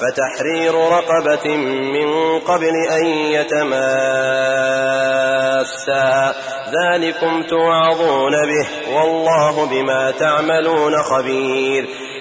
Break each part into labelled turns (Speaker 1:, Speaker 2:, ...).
Speaker 1: فتحرير رقبة من قبل أن يتماسا ذلكم توعظون به والله بما تعملون خبير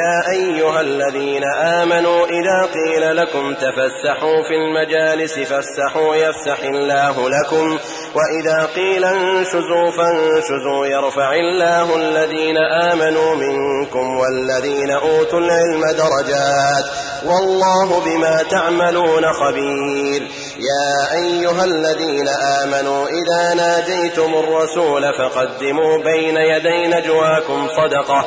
Speaker 1: يا أيها الذين آمنوا إذا قيل لكم تفسحوا في المجالس فاسحوا يفسح الله لكم وإذا قيل انشزوا فانشزوا يرفع الله الذين آمنوا منكم والذين أوتوا العلم درجات والله بما تعملون خبير يا أيها الذين آمنوا إذا ناجيتم الرسول فقدموا بين يدي نجواكم صدقة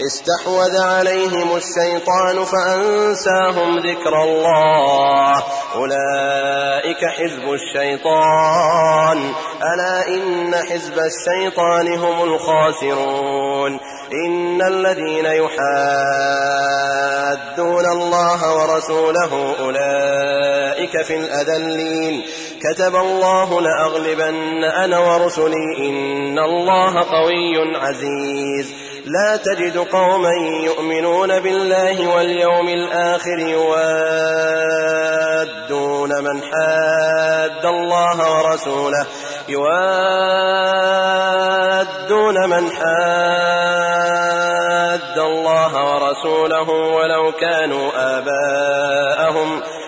Speaker 1: استحوذ عليهم الشيطان فأنساهم ذكر الله أولئك حزب الشيطان ألا إن حزب الشيطان هم الخاسرون إن الذين يحادون الله ورسوله أولئك في الأذلين كتب الله لأغلبن أنا ورسلي إن الله قوي عزيز لا تجد قوما يؤمنون بالله واليوم الآخر يوادون من حاد الله ورسوله يوادون من حد الله ورسوله ولو كانوا آباءهم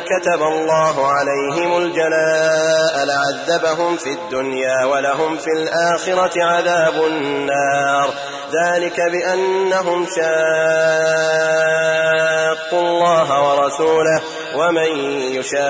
Speaker 1: كتب الله عليهم الجلاء لعذبهم في الدنيا ولهم في الآخرة عذاب النار ذلك بأنهم شاقوا الله ورسوله ومن يشاق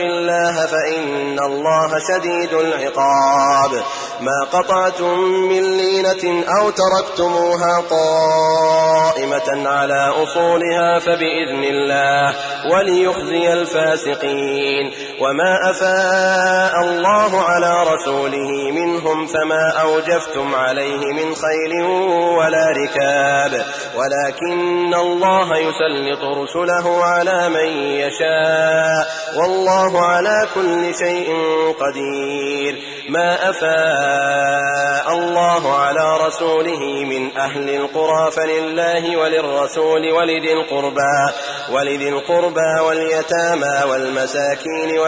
Speaker 1: الله فإن الله شديد العقاب ما قطعتم من لينة أو تركتموها طائمة على أصولها فبإذن الله وليخزي الفاسقين وما أفاء الله على رسوله منهم فما أوجفتم عليه من خيل ولا ركاب ولكن الله يسلط رسله على من يشاء والله على كل شيء قدير ما أفاء الله على رسوله من أهل القرى فلله وللرسول ولذي القربى, ولذي القربى واليتامى والمساكين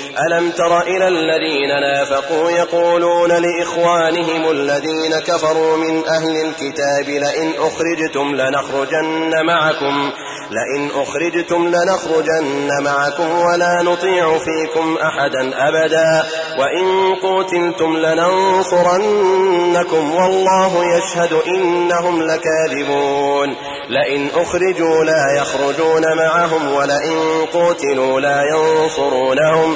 Speaker 1: ألم تر إلى الذين نافقوا يقولون لإخوانهم الذين كفروا من أهل الكتاب لئن أخرجتم لنخرجن معكم لئن أخرجتم لنخرجن معكم ولا نطيع فيكم أحدا أبدا وإن قتلتم لننصرنكم والله يشهد إنهم لكاذبون لئن أخرجوا لا يخرجون معهم ولئن قتلوا لا ينصرونهم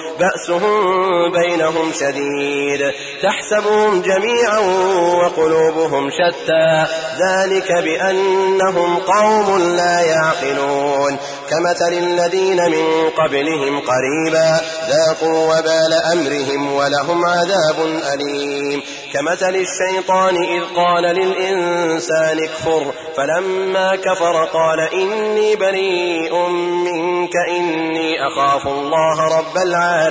Speaker 1: بأسهم بينهم شديد تحسبهم جميعا وقلوبهم شتى ذلك بأنهم قوم لا يعقلون كمثل الذين من قبلهم قريبا ذاقوا وبال أمرهم ولهم عذاب أليم كمثل الشيطان إذ قال للإنسان اكفر فلما كفر قال إني بريء منك إني أخاف الله رب العالمين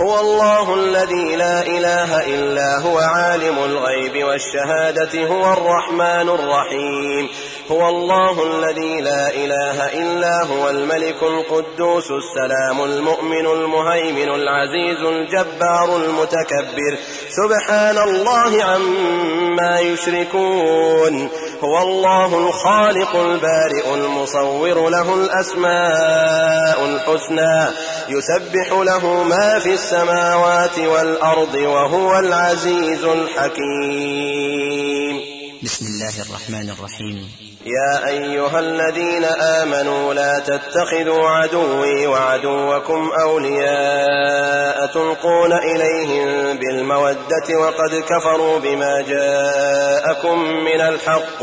Speaker 1: هو الله الذي لا إله إلا هو عالم الغيب والشهادة هو الرحمن الرحيم هو الله الذي لا إله إلا هو الملك القدوس السلام المؤمن المهيمن العزيز الجبار المتكبر سبحان الله عما يشركون هو الله الخالق البارئ المصور له الأسماء الحسنى يسبح له ما في السماوات والأرض وهو العزيز الحكيم بسم الله
Speaker 2: الرحمن الرحيم
Speaker 1: يا أيها الذين آمنوا لا تتخذوا عدوي وعدوكم أولياء تلقون إليهم بالمودة وقد كفروا بما جاءكم من الحق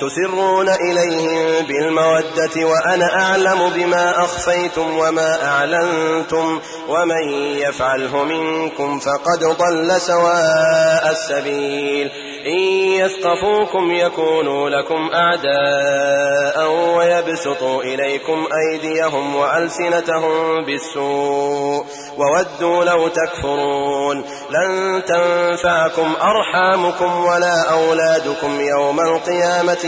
Speaker 1: تسرون إليهم بالمودة وأنا أعلم بما أخفيتم وما أعلنتم ومن يفعله منكم فقد ضل سواء السبيل إن يثقفوكم يكونوا لكم أعداء ويبسطوا إليكم أيديهم وألسنتهم بالسوء وودوا لو تكفرون لن تنفعكم أرحامكم ولا أولادكم يوم القيامة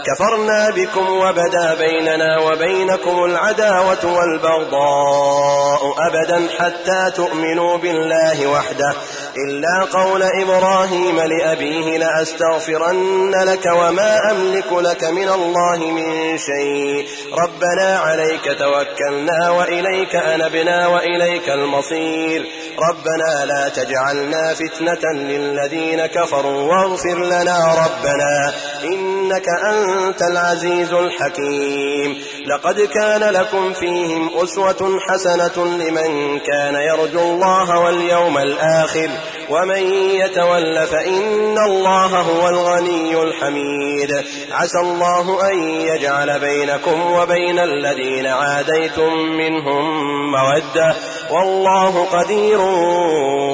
Speaker 1: كفرنا بكم وبدا بيننا وبينكم العداوة والبغضاء أبدا حتى تؤمنوا بالله وحده إلا قول إبراهيم لأبيه لأستغفرن لك وما أملك لك من الله من شيء ربنا عليك توكلنا وإليك أنبنا وإليك المصير ربنا لا تجعلنا فتنة للذين كفروا واغفر لنا ربنا إنك أنت أنت العزيز الحكيم لقد كان لكم فيهم أسوة حسنة لمن كان يرجو الله واليوم الآخر ومن يتول فإن الله هو الغني الحميد عسى الله أن يجعل بينكم وبين الذين عاديتم منهم مودة والله قدير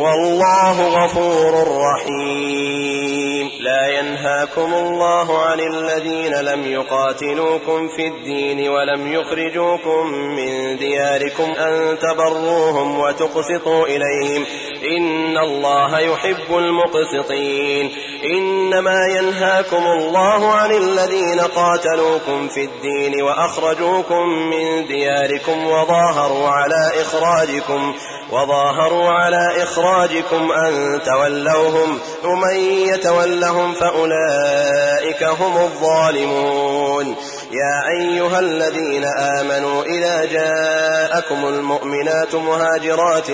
Speaker 1: والله غفور رحيم لا ينهاكم الله عن الذين الذين لم يقاتلوكم في الدين ولم يخرجوكم من دياركم أن تبروهم وتقسطوا إليهم إن الله يحب المقسطين إنما ينهاكم الله عن الذين قاتلوكم في الدين وأخرجوكم من دياركم وظاهروا على إخراجكم وظاهروا على إخراجكم أن تولوهم ومن يتولهم فأولئك هم الظالمون يا أيها الذين آمنوا إذا جاءكم المؤمنون والمؤمنات مهاجرات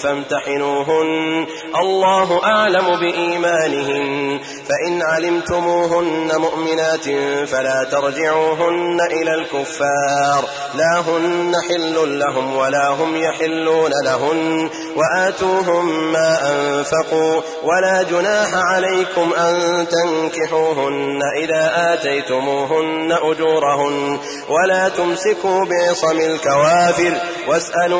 Speaker 1: فامتحنوهن الله أعلم بإيمانهن فإن علمتموهن مؤمنات فلا ترجعوهن إلى الكفار لا هن حل لهم ولا هم يحلون لهن وآتوهم ما أنفقوا ولا جناح عليكم أن تنكحوهن إذا آتيتموهن أجورهن ولا تمسكوا بعصم الكوافر واسألوا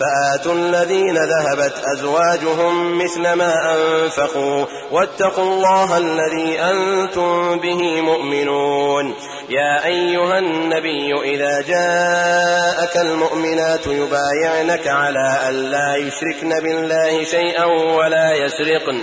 Speaker 1: فآتوا الذين ذهبت أزواجهم مثل ما أنفقوا واتقوا الله الذي أنتم به مؤمنون يا أيها النبي إذا جاءك المؤمنات يبايعنك على أن لا يشركن بالله شيئا ولا يسرقن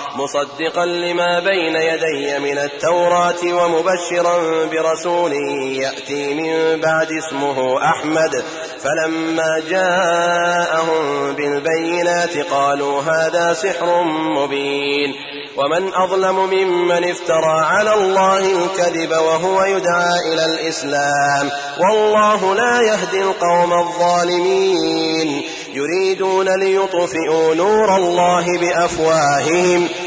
Speaker 1: مصدقا لما بين يدي من التوراة ومبشرا برسول يأتي من بعد اسمه أحمد فلما جاءهم بالبينات قالوا هذا سحر مبين ومن أظلم ممن افترى على الله الكذب وهو يدعى إلى الإسلام والله لا يهدي القوم الظالمين يريدون ليطفئوا نور الله بأفواههم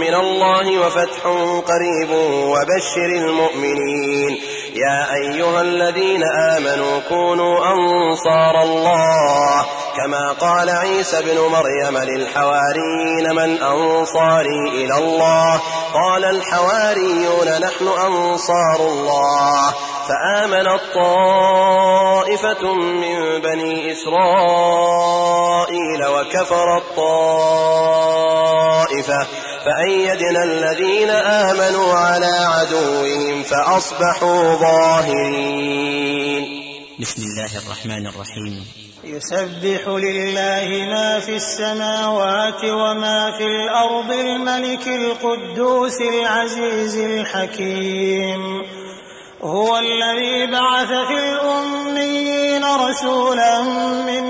Speaker 1: من الله وفتح قريب وبشر المؤمنين يا أيها الذين آمنوا كونوا أنصار الله كما قال عيسى بن مريم للحواريين من أنصاري إلى الله قال الحواريون نحن أنصار الله فآمن الطائفة من بني إسرائيل وكفر الطائفة فأيدنا الذين آمنوا على عدوهم
Speaker 3: فأصبحوا ظاهرين
Speaker 2: بسم الله الرحمن الرحيم
Speaker 3: يسبح لله ما في السماوات وما في الأرض الملك القدوس العزيز الحكيم هو الذي بعث في الأميين رسولا من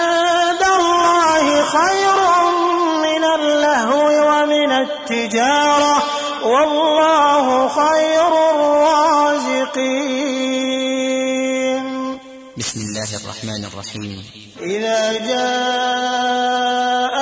Speaker 3: خير من اللهو ومن التجارة والله خير الرازقين
Speaker 2: بسم الله الرحمن الرحيم
Speaker 3: إذا جاء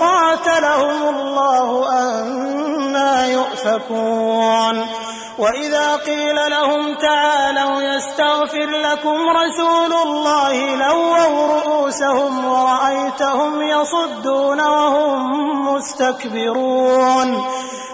Speaker 3: قَاتَلَهُمُ الله أنا يؤفكون وإذا قيل لهم تعالوا يستغفر لكم رسول الله لووا رؤوسهم ورأيتهم يصدون وهم مستكبرون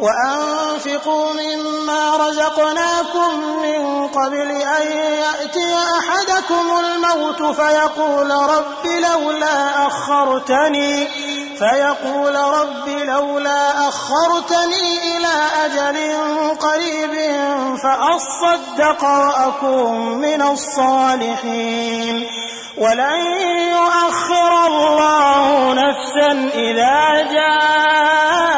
Speaker 3: وأنفقوا مما رزقناكم من قبل أن يأتي أحدكم الموت فيقول رب لولا أخرتني فيقول رب لولا أخرتني إلى أجل قريب فأصدق وأكون من الصالحين ولن يؤخر الله نفسا إذا جاء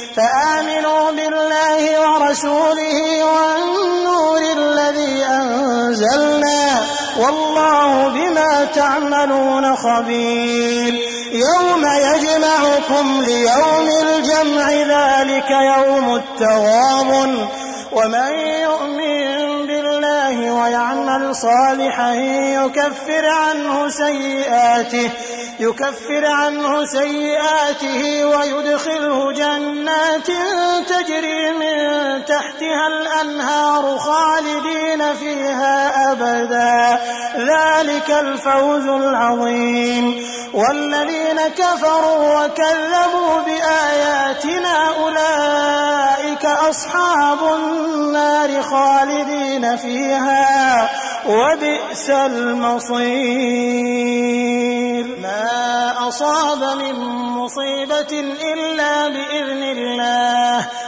Speaker 3: فآمنوا بالله ورسوله والنور الذي أنزلنا والله بما تعملون خبير يوم يجمعكم ليوم الجمع ذلك يوم التواب ومن يؤمن بالله ويعمل صالحا يكفر عنه سيئاته يكفر عنه سيئاته ويدخله جنات تجري من تحتها الأنهار خالدين فيها أبدا ذلك الفوز العظيم والذين كفروا وكذبوا بآياتنا أولئك أصحاب النار خالدين فيها وبئس المصير ما أصاب من مصيبة إلا بإذن الله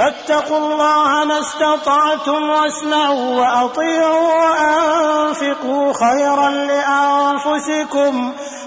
Speaker 3: فاتقوا الله ما استطعتم واسمعوا وأطيعوا وأنفقوا خيرا لأنفسكم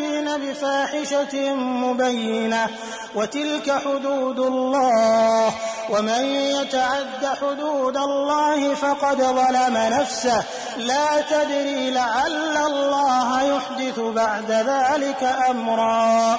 Speaker 3: يأتين بفاحشة مبينة وتلك حدود الله ومن يتعد حدود الله فقد ظلم نفسه لا تدري لعل الله يحدث بعد ذلك أمرا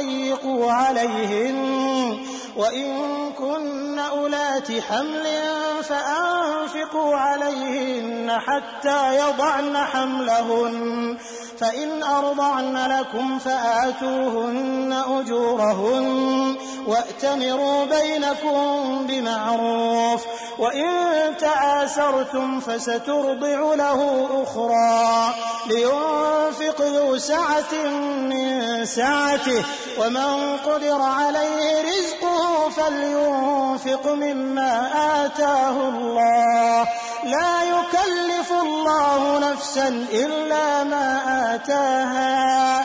Speaker 3: ضيقوا عليهن وإن كن أولات حمل فأنفقوا عليهن حتى يضعن حملهن فإن أرضعن لكم فآتوهن أجورهن وَأْتَمِرُوا بَيْنَكُمْ بِمَعْرُوفٍ وَإِن تَعَاسَرْتُمْ فَسَتُرْضِعُ لَهُ أُخْرَى لِيُنْفِقْ ذُو سَعَةٍ مِّن سَعَتِهِ وَمَنْ قُدِرَ عَلَيْهِ رِزْقُهُ فَلْيُنْفِقْ مِمَّا آتَاهُ اللَّهُ لا يكلف الله نفسا إلا ما آتاها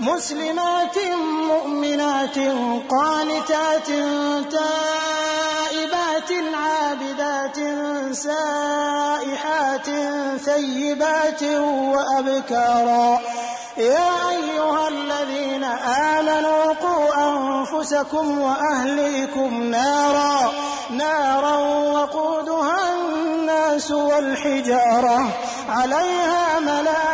Speaker 3: مسلمات مؤمنات قانتات تائبات عابدات سائحات ثيبات وأبكارا يا أيها الذين آمنوا قوا أنفسكم وأهليكم نارا نارا وقودها الناس والحجارة عليها ملائكة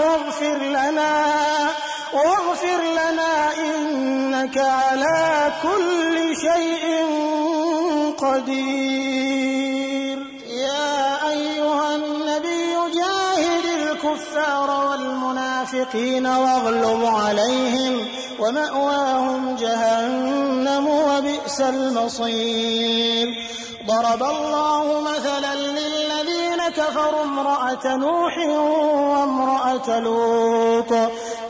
Speaker 3: على كل شيء قدير يا أيها النبي جاهد الكفار والمنافقين واغلب عليهم ومأواهم جهنم وبئس المصير ضرب الله مثلا للذين كفروا امرأة نوح وامرأة لوط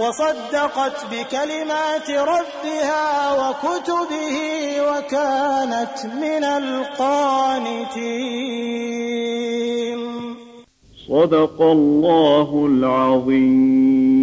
Speaker 3: وصدقت بكلمات ربها وكتبه وكانت من القانتين
Speaker 2: صدق الله العظيم